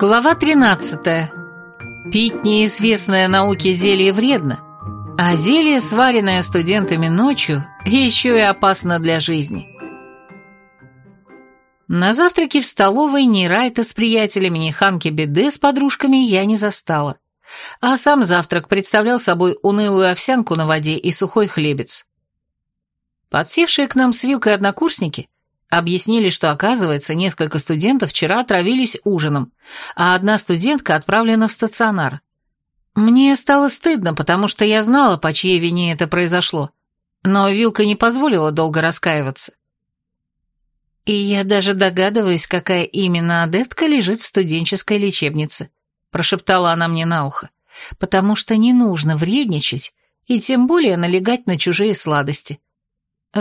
Глава 13. Пить неизвестное науке зелье вредно, а зелье, сваренное студентами ночью, еще и опасно для жизни. На завтраке в столовой ни Райта с приятелями, ни Ханки Беде с подружками я не застала. А сам завтрак представлял собой унылую овсянку на воде и сухой хлебец. Подсевшие к нам с вилкой однокурсники объяснили, что, оказывается, несколько студентов вчера отравились ужином, а одна студентка отправлена в стационар. Мне стало стыдно, потому что я знала, по чьей вине это произошло, но вилка не позволила долго раскаиваться. И я даже догадываюсь, какая именно адептка лежит в студенческой лечебнице, прошептала она мне на ухо, потому что не нужно вредничать и тем более налегать на чужие сладости.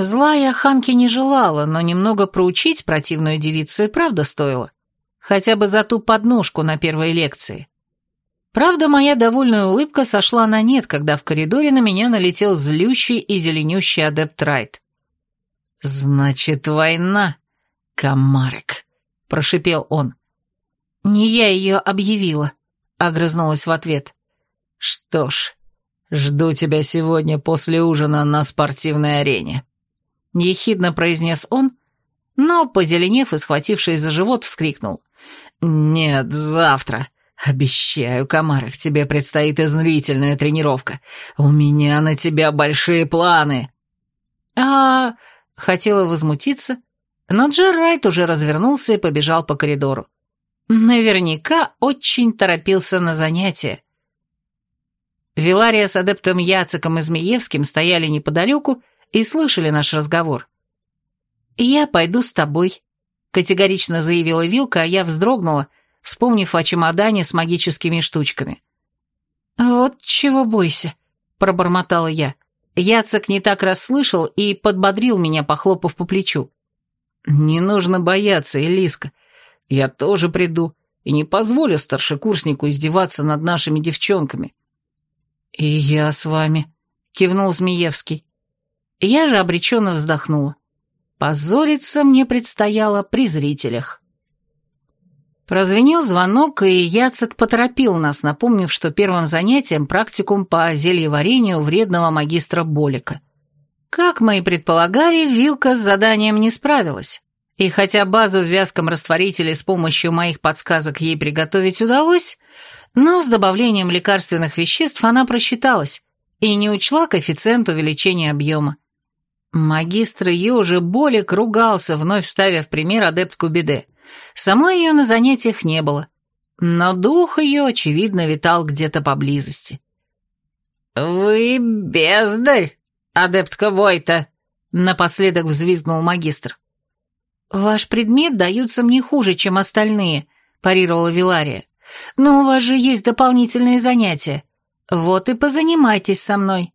Зла я Ханке не желала, но немного проучить противную девицу и правда стоило. Хотя бы за ту подножку на первой лекции. Правда, моя довольная улыбка сошла на нет, когда в коридоре на меня налетел злющий и зеленющий адепт Райт. «Значит, война, комарик», — прошипел он. «Не я ее объявила», — огрызнулась в ответ. «Что ж, жду тебя сегодня после ужина на спортивной арене». — ехидно произнес он, но, позеленев и схватившись за живот, вскрикнул. «Нет, завтра. Обещаю, Комарах, тебе предстоит изнурительная тренировка. У меня на тебя большие планы». «А...» — хотела возмутиться, но Джер Райт уже развернулся и побежал по коридору. Наверняка очень торопился на занятия. Вилария с адептом Яциком и Змеевским стояли неподалеку слышали наш разговор. «Я пойду с тобой», — категорично заявила Вилка, а я вздрогнула, вспомнив о чемодане с магическими штучками. «Вот чего бойся», — пробормотала я. Яцек не так расслышал и подбодрил меня, похлопав по плечу. «Не нужно бояться, Элиска. Я тоже приду и не позволю старшекурснику издеваться над нашими девчонками». «И я с вами», — кивнул Змеевский. Я же обреченно вздохнула. Позориться мне предстояло при зрителях. Прозвенел звонок, и Яцек поторопил нас, напомнив, что первым занятием практикум по зельеварению вредного магистра Болика. Как мы и предполагали, Вилка с заданием не справилась. И хотя базу в вязком растворителе с помощью моих подсказок ей приготовить удалось, но с добавлением лекарственных веществ она просчиталась и не учла коэффициент увеличения объема. Магистр Южи Болик ругался, вновь ставя в пример адептку Беде. Самой ее на занятиях не было, но дух ее, очевидно, витал где-то поблизости. «Вы бездарь, адептка Войта!» — напоследок взвизгнул магистр. «Ваш предмет даются мне хуже, чем остальные», — парировала Вилария. «Но у вас же есть дополнительные занятия. Вот и позанимайтесь со мной».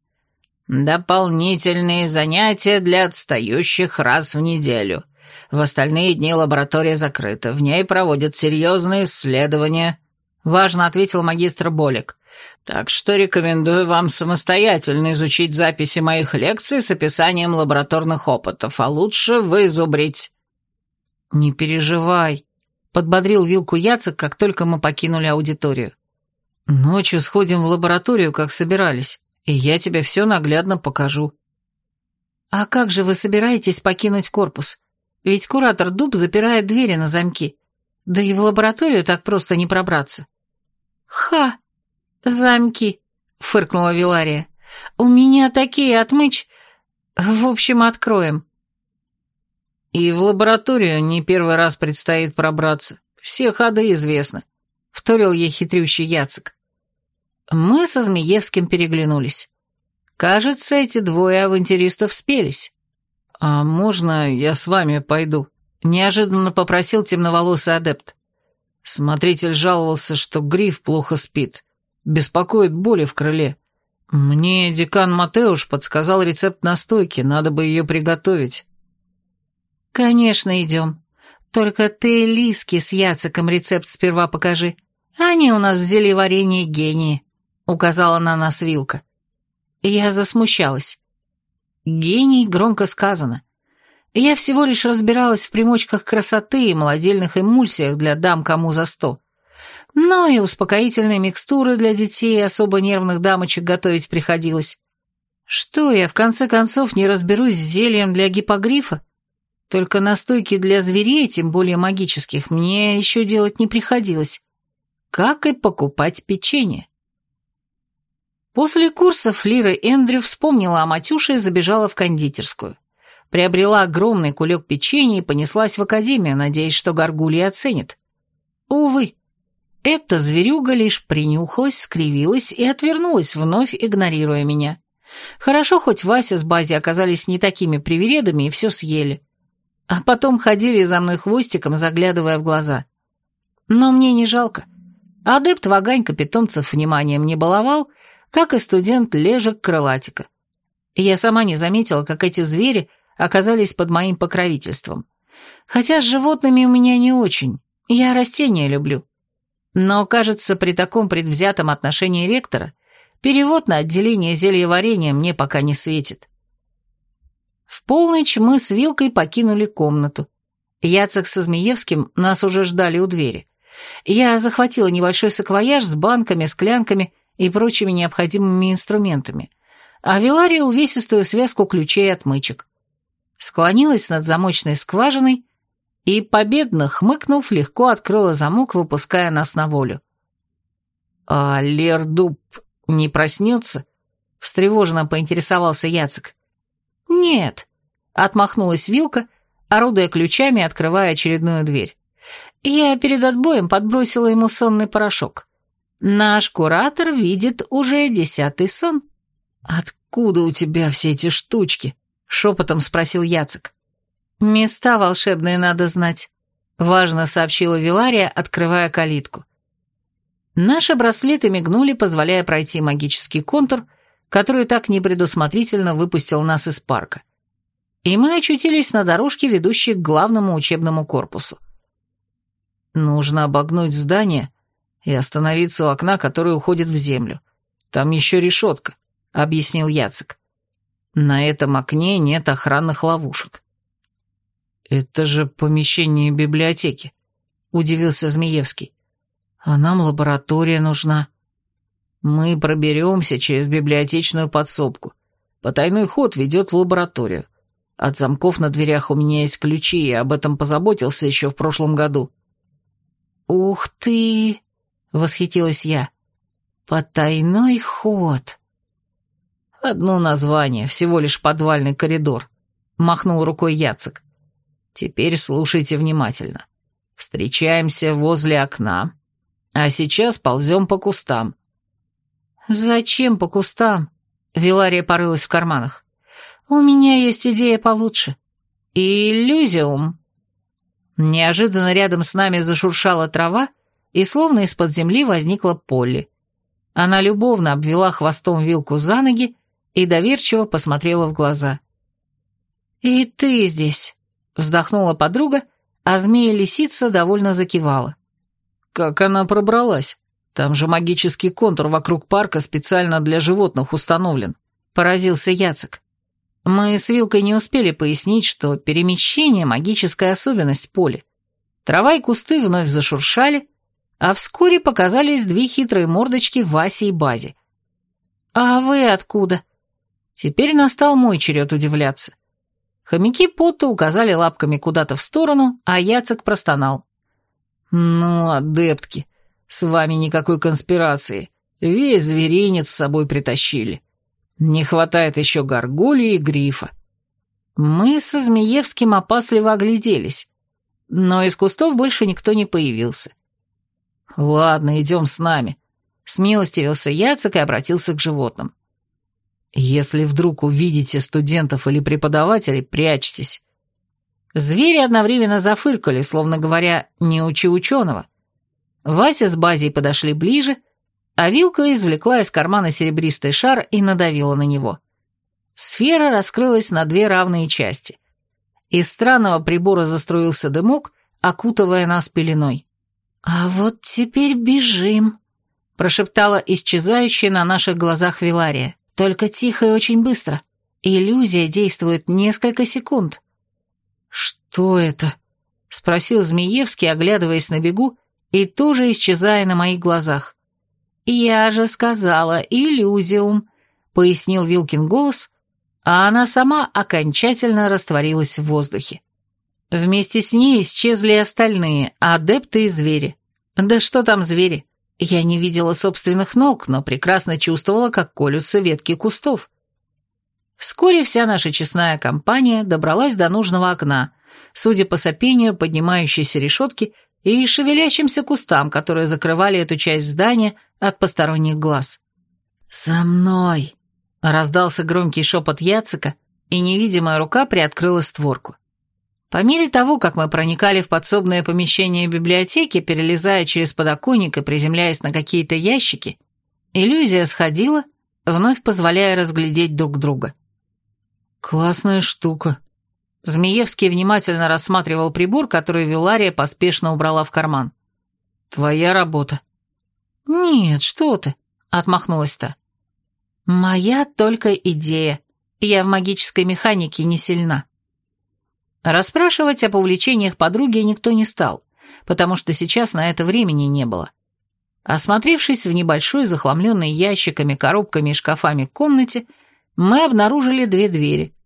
Дополнительные занятия для отстающих раз в неделю. В остальные дни лаборатория закрыта, в ней проводят серьезные исследования. Важно ответил магистр Болик. Так что рекомендую вам самостоятельно изучить записи моих лекций с описанием лабораторных опытов, а лучше вызубрить. Не переживай, подбодрил Вилку Яцек, как только мы покинули аудиторию. Ночью сходим в лабораторию, как собирались и я тебе все наглядно покажу». «А как же вы собираетесь покинуть корпус? Ведь куратор Дуб запирает двери на замки. Да и в лабораторию так просто не пробраться». «Ха! Замки!» — фыркнула Вилария. «У меня такие отмычь. В общем, откроем». «И в лабораторию не первый раз предстоит пробраться. Все ходы известны», — вторил ей хитрющий Яцек. Мы со Змеевским переглянулись. Кажется, эти двое авантюристов спелись. «А можно я с вами пойду?» — неожиданно попросил темноволосый адепт. Смотритель жаловался, что гриф плохо спит, беспокоит боли в крыле. Мне декан Матеуш подсказал рецепт настойки, надо бы ее приготовить. «Конечно, идем. Только ты Лиски с Яциком рецепт сперва покажи. Они у нас взяли варенье гении». — указала на нас Вилка. Я засмущалась. «Гений» громко сказано. Я всего лишь разбиралась в примочках красоты и молодильных эмульсиях для дам кому за сто. Но и успокоительные микстуры для детей и особо нервных дамочек готовить приходилось. Что я, в конце концов, не разберусь с зельем для гипогрифа? Только настойки для зверей, тем более магических, мне еще делать не приходилось. Как и покупать печенье. После курсов Лира Эндрю вспомнила о Матюше и забежала в кондитерскую. Приобрела огромный кулек печенья и понеслась в академию, надеясь, что горгулья оценит. Увы, эта зверюга лишь принюхалась, скривилась и отвернулась, вновь игнорируя меня. Хорошо, хоть Вася с Бази оказались не такими привередами и все съели. А потом ходили за мной хвостиком, заглядывая в глаза. Но мне не жалко. Адепт Ваганька питомцев вниманием не баловал, как и студент Лежек Крылатика. Я сама не заметила, как эти звери оказались под моим покровительством. Хотя с животными у меня не очень, я растения люблю. Но, кажется, при таком предвзятом отношении ректора перевод на отделение зельеварения мне пока не светит. В полночь мы с Вилкой покинули комнату. Яцек со Змеевским нас уже ждали у двери. Я захватила небольшой саквояж с банками, склянками и прочими необходимыми инструментами, а Вилария увесистую связку ключей и отмычек. Склонилась над замочной скважиной и, победно хмыкнув, легко открыла замок, выпуская нас на волю. «А Лердуб не проснется?» — встревоженно поинтересовался Яцек. «Нет», — отмахнулась Вилка, орудуя ключами, открывая очередную дверь. Я перед отбоем подбросила ему сонный порошок. Наш куратор видит уже десятый сон. «Откуда у тебя все эти штучки?» — шепотом спросил Яцек. «Места волшебные надо знать», — важно сообщила Вилария, открывая калитку. Наши браслеты мигнули, позволяя пройти магический контур, который так непредусмотрительно выпустил нас из парка. И мы очутились на дорожке, ведущей к главному учебному корпусу. Нужно обогнуть здание и остановиться у окна, которое уходит в землю. Там еще решетка, — объяснил Яцек. На этом окне нет охранных ловушек. «Это же помещение библиотеки», — удивился Змеевский. «А нам лаборатория нужна». «Мы проберемся через библиотечную подсобку. Потайной ход ведет в лабораторию. От замков на дверях у меня есть ключи, я об этом позаботился еще в прошлом году». «Ух ты!» — восхитилась я. «Потайной ход». «Одно название, всего лишь подвальный коридор», — махнул рукой Яцек. Теперь слушайте внимательно. Встречаемся возле окна, а сейчас ползем по кустам». «Зачем по кустам?» Вилария порылась в карманах. «У меня есть идея получше. Иллюзиум». Неожиданно рядом с нами зашуршала трава, и словно из-под земли возникла Полли. Она любовно обвела хвостом вилку за ноги и доверчиво посмотрела в глаза. «И ты здесь?» Вздохнула подруга, а змея-лисица довольно закивала. «Как она пробралась? Там же магический контур вокруг парка специально для животных установлен», — поразился Яцек. Мы с Вилкой не успели пояснить, что перемещение — магическая особенность поля. Трава и кусты вновь зашуршали, а вскоре показались две хитрые мордочки Васи и Бази. «А вы откуда?» Теперь настал мой черед удивляться. Хомяки Потта указали лапками куда-то в сторону, а Яцек простонал. «Ну, адептки, с вами никакой конспирации. Весь зверинец с собой притащили. Не хватает еще горгульи и грифа». Мы со Змеевским опасливо огляделись, но из кустов больше никто не появился. «Ладно, идем с нами», — смилостивился Яцек и обратился к животным. Если вдруг увидите студентов или преподавателей, прячьтесь. Звери одновременно зафыркали, словно говоря, не учи ученого. Вася с Базей подошли ближе, а Вилка извлекла из кармана серебристый шар и надавила на него. Сфера раскрылась на две равные части. Из странного прибора заструился дымок, окутывая нас пеленой. «А вот теперь бежим», — прошептала исчезающая на наших глазах Вилария. Только тихо и очень быстро. Иллюзия действует несколько секунд. «Что это?» — спросил Змеевский, оглядываясь на бегу и тоже исчезая на моих глазах. «Я же сказала, иллюзиум», — пояснил Вилкин голос, а она сама окончательно растворилась в воздухе. Вместе с ней исчезли остальные, адепты и звери. Да что там звери? Я не видела собственных ног, но прекрасно чувствовала, как колются ветки кустов. Вскоре вся наша честная компания добралась до нужного окна, судя по сопению поднимающейся решетки и шевелящимся кустам, которые закрывали эту часть здания от посторонних глаз. «За мной!» — раздался громкий шепот Яцика, и невидимая рука приоткрыла створку. По мере того, как мы проникали в подсобное помещение библиотеки, перелезая через подоконник и приземляясь на какие-то ящики, иллюзия сходила, вновь позволяя разглядеть друг друга. «Классная штука», Змеевский внимательно рассматривал прибор, который Вилария поспешно убрала в карман. «Твоя работа». «Нет, что ты», — отмахнулась та. «Моя только идея. Я в магической механике не сильна». Расспрашивать об увлечениях подруги никто не стал, потому что сейчас на это времени не было. Осмотревшись в небольшой, захламленной ящиками, коробками и шкафами комнате, мы обнаружили две двери —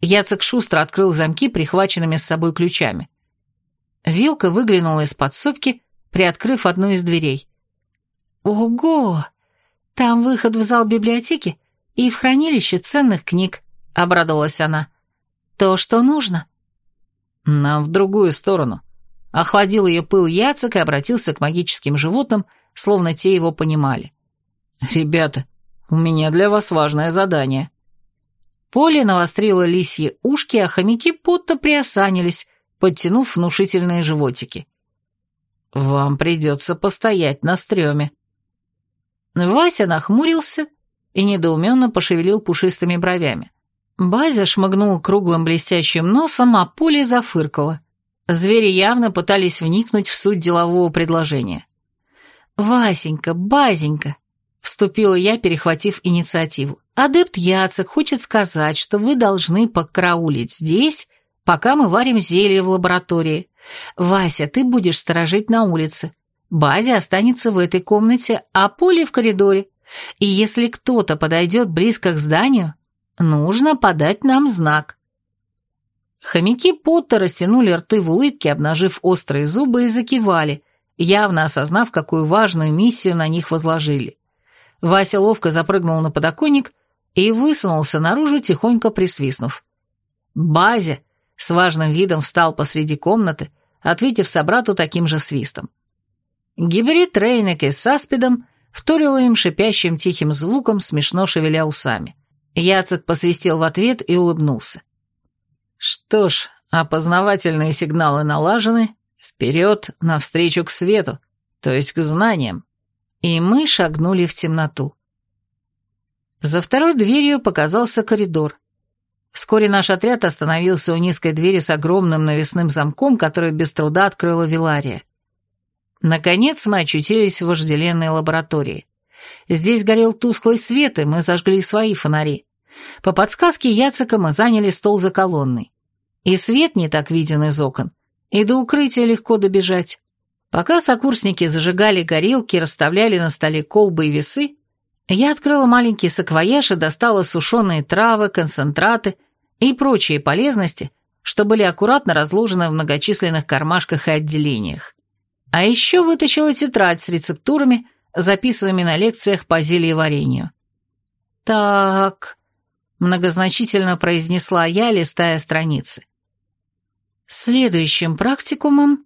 Яцек шустро открыл замки прихваченными с собой ключами. Вилка выглянула из подсобки, приоткрыв одну из дверей. «Ого! Там выход в зал библиотеки и в хранилище ценных книг», — обрадовалась она. «То, что нужно». «Нам в другую сторону». Охладил ее пыл Яцек и обратился к магическим животным, словно те его понимали. «Ребята, у меня для вас важное задание». Поле навострило лисьи ушки, а хомяки будто приосанились, подтянув внушительные животики. «Вам придется постоять на стреме». Вася нахмурился и недоуменно пошевелил пушистыми бровями. Базя шмыгнул круглым блестящим носом, а Поле зафыркала. Звери явно пытались вникнуть в суть делового предложения. «Васенька, Базенька!» — вступила я, перехватив инициативу. Адепт Яцек хочет сказать, что вы должны покараулить здесь, пока мы варим зелье в лаборатории. Вася, ты будешь сторожить на улице. Базя останется в этой комнате, а Поле в коридоре. И если кто-то подойдет близко к зданию, нужно подать нам знак. Хомяки Потта растянули рты в улыбке, обнажив острые зубы и закивали, явно осознав, какую важную миссию на них возложили. Вася ловко запрыгнул на подоконник и высунулся наружу, тихонько присвистнув. Базя с важным видом встал посреди комнаты, ответив собрату таким же свистом. Гибрид Рейнеке с аспидом вторила им шипящим тихим звуком, смешно шевеля усами. Яцек посвистел в ответ и улыбнулся. Что ж, опознавательные сигналы налажены, вперед, навстречу к свету, то есть к знаниям. И мы шагнули в темноту. За второй дверью показался коридор. Вскоре наш отряд остановился у низкой двери с огромным навесным замком, который без труда открыла Вилария. Наконец мы очутились в вожделенной лаборатории. Здесь горел тусклый свет, и мы зажгли свои фонари. По подсказке Яцека мы заняли стол за колонной. И свет не так виден из окон, и до укрытия легко добежать. Пока сокурсники зажигали горелки, расставляли на столе колбы и весы, я открыла маленький саквояж и достала сушеные травы, концентраты и прочие полезности, что были аккуратно разложены в многочисленных кармашках и отделениях. А еще вытащила тетрадь с рецептурами, записанными на лекциях по зельеварению. «Так», — многозначительно произнесла я, листая страницы. Следующим практикумом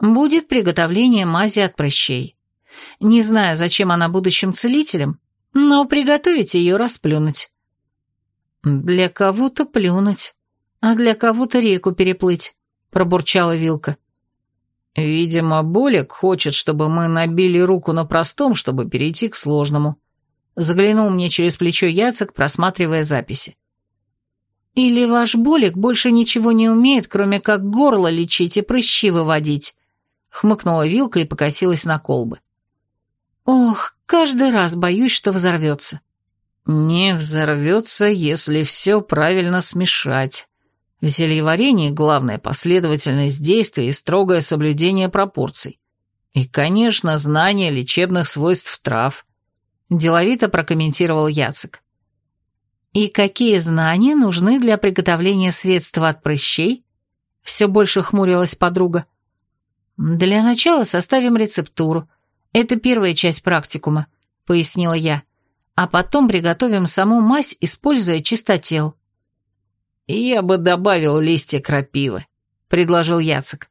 будет приготовление мази от прыщей. Не знаю, зачем она будущим целителям, но приготовить ее расплюнуть. Для кого-то плюнуть, а для кого-то реку переплыть, пробурчала Вилка. Видимо, Болик хочет, чтобы мы набили руку на простом, чтобы перейти к сложному. Заглянул мне через плечо Яцек, просматривая записи. Или ваш Болик больше ничего не умеет, кроме как горло лечить и прыщи выводить, хмыкнула Вилка и покосилась на колбы. Ох, каждый раз боюсь, что взорвется. Не взорвется, если все правильно смешать. В зельеварении главная последовательность действий и строгое соблюдение пропорций. И, конечно, знание лечебных свойств трав, деловито прокомментировал Яцек. И какие знания нужны для приготовления средства от прыщей? Все больше хмурилась подруга. Для начала составим рецептуру. Это первая часть практикума, пояснила я. А потом приготовим саму мазь, используя чистотел. Я бы добавил листья крапивы, предложил Яцек.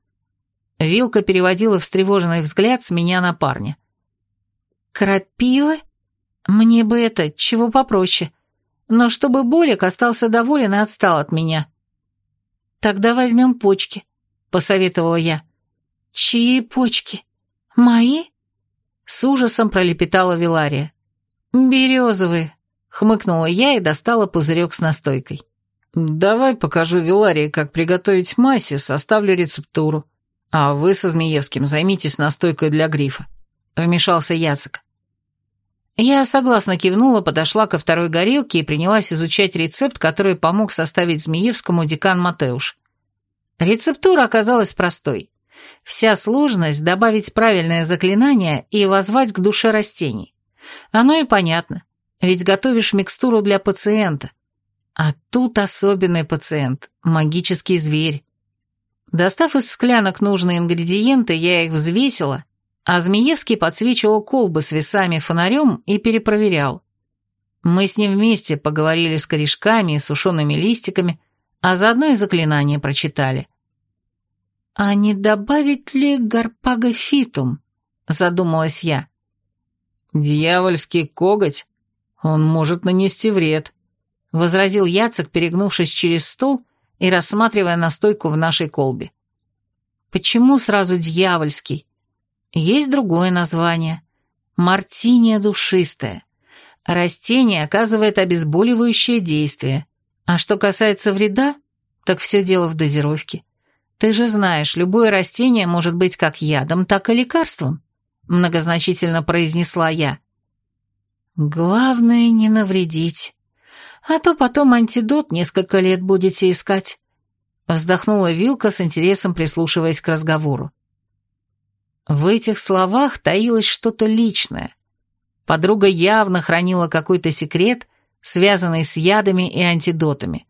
Вилка переводила встревоженный взгляд с меня на парня. «Крапивы? Мне бы это, чего попроще. Но чтобы Болик остался доволен и отстал от меня». «Тогда возьмем почки», — посоветовала я. «Чьи почки? Мои?» С ужасом пролепетала Вилария. «Березовые», — хмыкнула я и достала пузырек с настойкой. «Давай покажу Виларии, как приготовить массе, составлю рецептуру», «А вы со Змеевским займитесь настойкой для грифа», — вмешался Яцек. Я согласно кивнула, подошла ко второй горелке и принялась изучать рецепт, который помог составить Змеевскому декан Матеуш. Рецептура оказалась простой. Вся сложность — добавить правильное заклинание и возвать к душе растений. Оно и понятно, ведь готовишь микстуру для пациента. А тут особенный пациент, магический зверь. Достав из склянок нужные ингредиенты, я их взвесила, а Змеевский подсвечивал колбы с весами фонарем и перепроверял. Мы с ним вместе поговорили с корешками и сушеными листиками, а заодно и заклинание прочитали. «А не добавить ли гарпагофитум?» — задумалась я. «Дьявольский коготь? Он может нанести вред», — возразил Яцек, перегнувшись через стол и рассматривая настойку в нашей колбе. Почему сразу дьявольский? Есть другое название. Мартиния душистая. Растение оказывает обезболивающее действие. А что касается вреда, так все дело в дозировке. Ты же знаешь, любое растение может быть как ядом, так и лекарством, многозначительно произнесла я. Главное не навредить. А то потом антидот несколько лет будете искать. Вздохнула Вилка с интересом, прислушиваясь к разговору. В этих словах таилось что-то личное. Подруга явно хранила какой-то секрет, связанный с ядами и антидотами.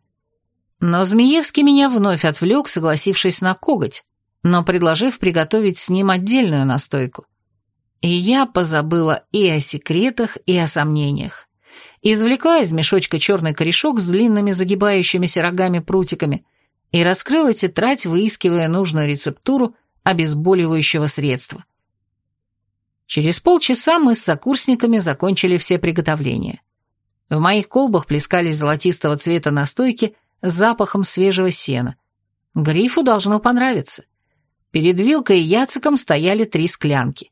Но Змеевский меня вновь отвлек, согласившись на коготь, но предложив приготовить с ним отдельную настойку. И я позабыла и о секретах, и о сомнениях извлекла из мешочка черный корешок с длинными загибающимися рогами-прутиками и раскрыла тетрадь, выискивая нужную рецептуру обезболивающего средства. Через полчаса мы с сокурсниками закончили все приготовления. В моих колбах плескались золотистого цвета настойки с запахом свежего сена. Грифу должно понравиться. Перед вилкой и яциком стояли три склянки.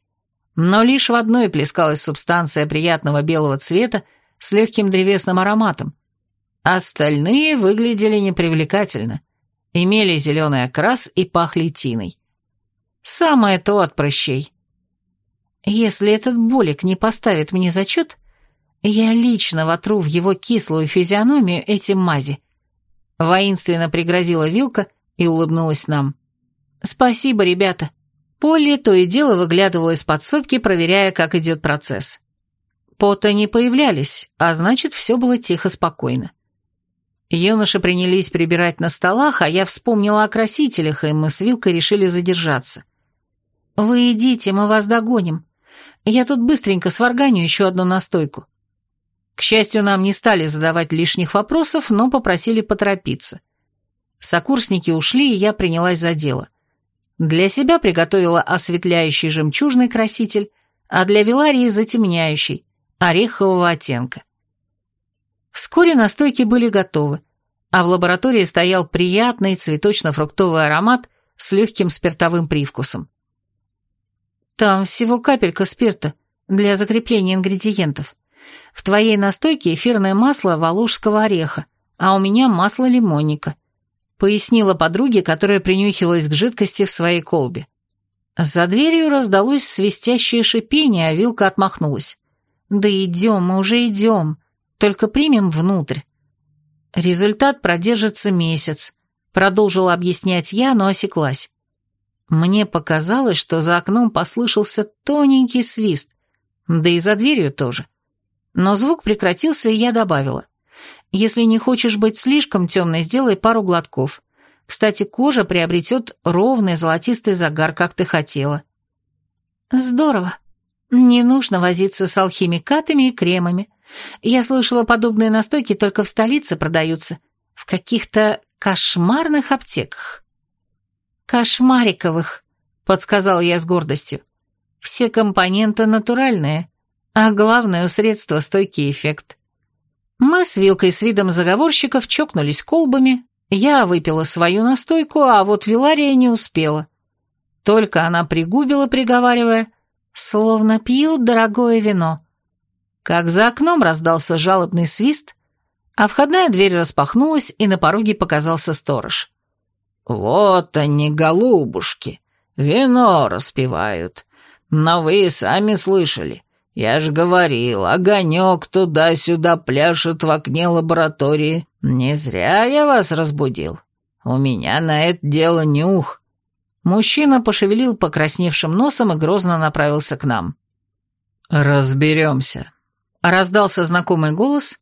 Но лишь в одной плескалась субстанция приятного белого цвета, с легким древесным ароматом. Остальные выглядели непривлекательно, имели зеленый окрас и пахли тиной. Самое то от прыщей. Если этот болик не поставит мне зачет, я лично вотру в его кислую физиономию эти мази. Воинственно пригрозила вилка и улыбнулась нам. «Спасибо, ребята». Полли то и дело выглядывала из подсобки, проверяя, как идет процесс. Пота не появлялись, а значит, все было тихо-спокойно. Юноши принялись прибирать на столах, а я вспомнила о красителях, и мы с Вилкой решили задержаться. «Вы идите, мы вас догоним. Я тут быстренько сварганю еще одну настойку». К счастью, нам не стали задавать лишних вопросов, но попросили поторопиться. Сокурсники ушли, и я принялась за дело. Для себя приготовила осветляющий жемчужный краситель, а для Виларии затемняющий, орехового оттенка. Вскоре настойки были готовы, а в лаборатории стоял приятный цветочно-фруктовый аромат с легким спиртовым привкусом. «Там всего капелька спирта для закрепления ингредиентов. В твоей настойке эфирное масло волжского ореха, а у меня масло лимонника», пояснила подруге, которая принюхивалась к жидкости в своей колбе. За дверью раздалось свистящее шипение, а вилка отмахнулась. «Да идем, мы уже идем. Только примем внутрь». Результат продержится месяц, продолжила объяснять я, но осеклась. Мне показалось, что за окном послышался тоненький свист, да и за дверью тоже. Но звук прекратился, и я добавила. Если не хочешь быть слишком темной, сделай пару глотков. Кстати, кожа приобретет ровный золотистый загар, как ты хотела. Здорово. Не нужно возиться с алхимикатами и кремами. Я слышала, подобные настойки только в столице продаются, в каких-то кошмарных аптеках. Кошмариковых, подсказал я с гордостью. Все компоненты натуральные, а главное у средства стойкий эффект. Мы с Вилкой с видом заговорщиков чокнулись колбами, я выпила свою настойку, а вот Вилария не успела. Только она пригубила, приговаривая, словно пьют дорогое вино. Как за окном раздался жалобный свист, а входная дверь распахнулась, и на пороге показался сторож. «Вот они, голубушки, вино распивают. Но вы сами слышали. Я ж говорил, огонек туда-сюда пляшет в окне лаборатории. Не зря я вас разбудил. У меня на это дело нюх». Мужчина пошевелил покрасневшим носом и грозно направился к нам. «Разберемся», — раздался знакомый голос,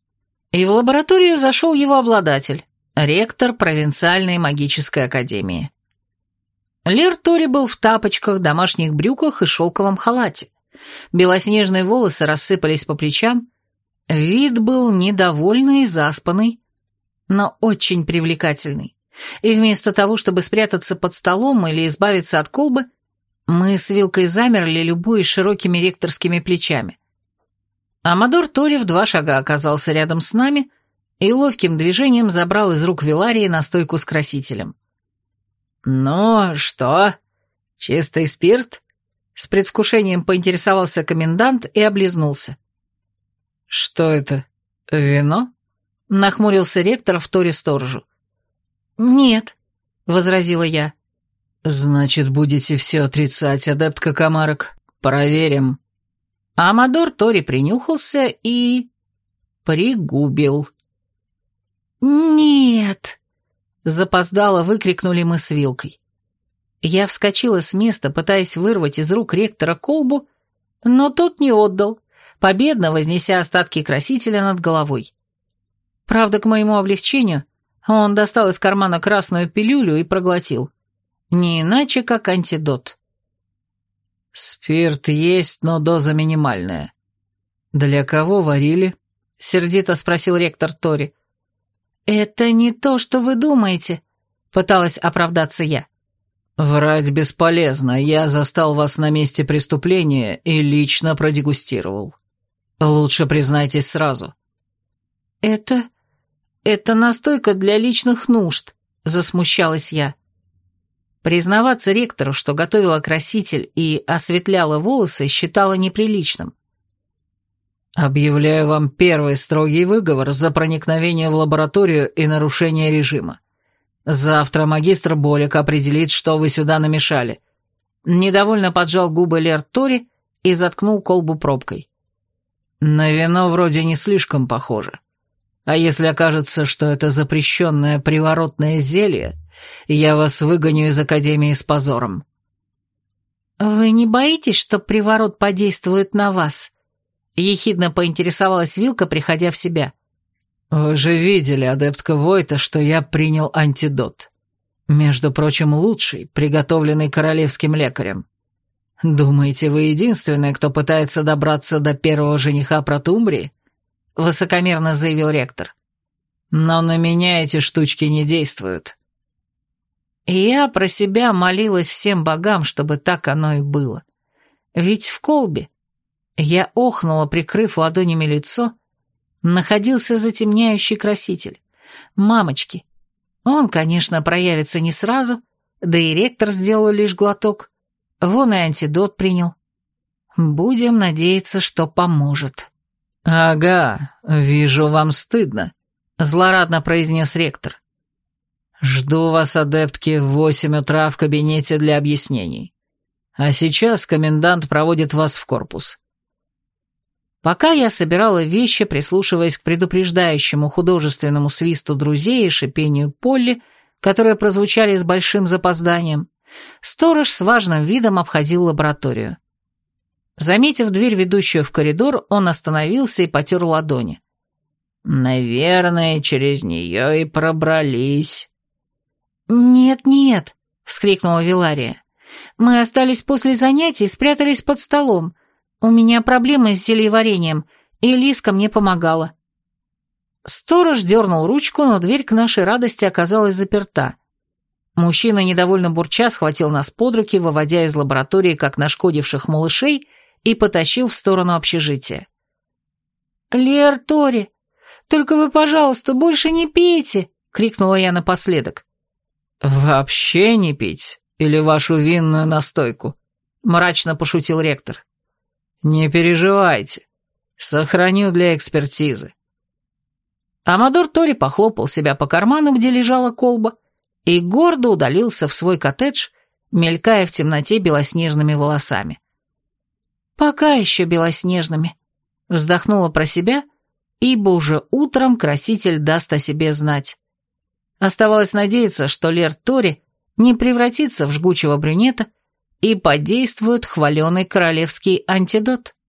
и в лабораторию зашел его обладатель, ректор провинциальной магической академии. Лер Тори был в тапочках, домашних брюках и шелковом халате. Белоснежные волосы рассыпались по плечам. Вид был недовольный и заспанный, но очень привлекательный. И вместо того, чтобы спрятаться под столом или избавиться от колбы, мы с Вилкой замерли, любуясь широкими ректорскими плечами. Амадор Тори в два шага оказался рядом с нами и ловким движением забрал из рук Виларии настойку с красителем. «Ну, что? Чистый спирт?» С предвкушением поинтересовался комендант и облизнулся. «Что это? Вино?» — нахмурился ректор в торе сторожу. «Нет», — возразила я. «Значит, будете все отрицать, адептка Комарок. Проверим». Амадор Тори принюхался и... пригубил. «Нет!» — запоздало выкрикнули мы с Вилкой. Я вскочила с места, пытаясь вырвать из рук ректора колбу, но тот не отдал, победно вознеся остатки красителя над головой. Правда, к моему облегчению, он достал из кармана красную пилюлю и проглотил. Не иначе, как антидот. «Спирт есть, но доза минимальная. Для кого варили?» — сердито спросил ректор Тори. «Это не то, что вы думаете», — пыталась оправдаться я. «Врать бесполезно. Я застал вас на месте преступления и лично продегустировал. Лучше признайтесь сразу». «Это... это настойка для личных нужд», — засмущалась я. Признаваться ректору, что готовила краситель и осветляла волосы, считала неприличным. «Объявляю вам первый строгий выговор за проникновение в лабораторию и нарушение режима. Завтра магистр Болик определит, что вы сюда намешали». Недовольно поджал губы Лер Тори и заткнул колбу пробкой. «На вино вроде не слишком похоже. А если окажется, что это запрещенное приворотное зелье, я вас выгоню из Академии с позором». «Вы не боитесь, что приворот подействует на вас?» Ехидно поинтересовалась Вилка, приходя в себя. «Вы же видели, адептка Войта, что я принял антидот. Между прочим, лучший, приготовленный королевским лекарем. Думаете, вы единственный, кто пытается добраться до первого жениха Протумбрии?» Высокомерно заявил ректор. «Но на меня эти штучки не действуют». И я про себя молилась всем богам, чтобы так оно и было. Ведь в колбе я охнула, прикрыв ладонями лицо, — находился затемняющий краситель. Мамочки. Он, конечно, проявится не сразу, да и ректор сделал лишь глоток. Вон и антидот принял. Будем надеяться, что поможет. «Ага, вижу, вам стыдно», — злорадно произнес ректор. «Жду вас, адептки, в восемь утра в кабинете для объяснений. А сейчас комендант проводит вас в корпус. Пока я собирала вещи, прислушиваясь к предупреждающему художественному свисту друзей и шипению Полли, которые прозвучали с большим запозданием, Сторож с важным видом обходил лабораторию. Заметив дверь, ведущую в коридор, он остановился и потер ладони. «Наверное, через нее и пробрались». «Нет-нет», — вскрикнула Вилария. «Мы остались после занятий и спрятались под столом. У меня проблемы с зельеварением, и Лиска мне помогала». Сторож дернул ручку, но дверь к нашей радости оказалась заперта. Мужчина, недовольно бурча, схватил нас под руки, выводя из лаборатории, как нашкодивших малышей, и потащил в сторону общежития. «Лер Тори, только вы, пожалуйста, больше не пейте!» — крикнула я напоследок. «Вообще не пить? Или вашу винную настойку?» — мрачно пошутил ректор. «Не переживайте. Сохраню для экспертизы». Амадор Тори похлопал себя по карману, где лежала колба, и гордо удалился в свой коттедж, мелькая в темноте белоснежными волосами. «Пока еще белоснежными», — вздохнула про себя, ибо уже утром краситель даст о себе знать. Оставалось надеяться, что Лер Тори не превратится в жгучего брюнета и подействует хваленый королевский антидот.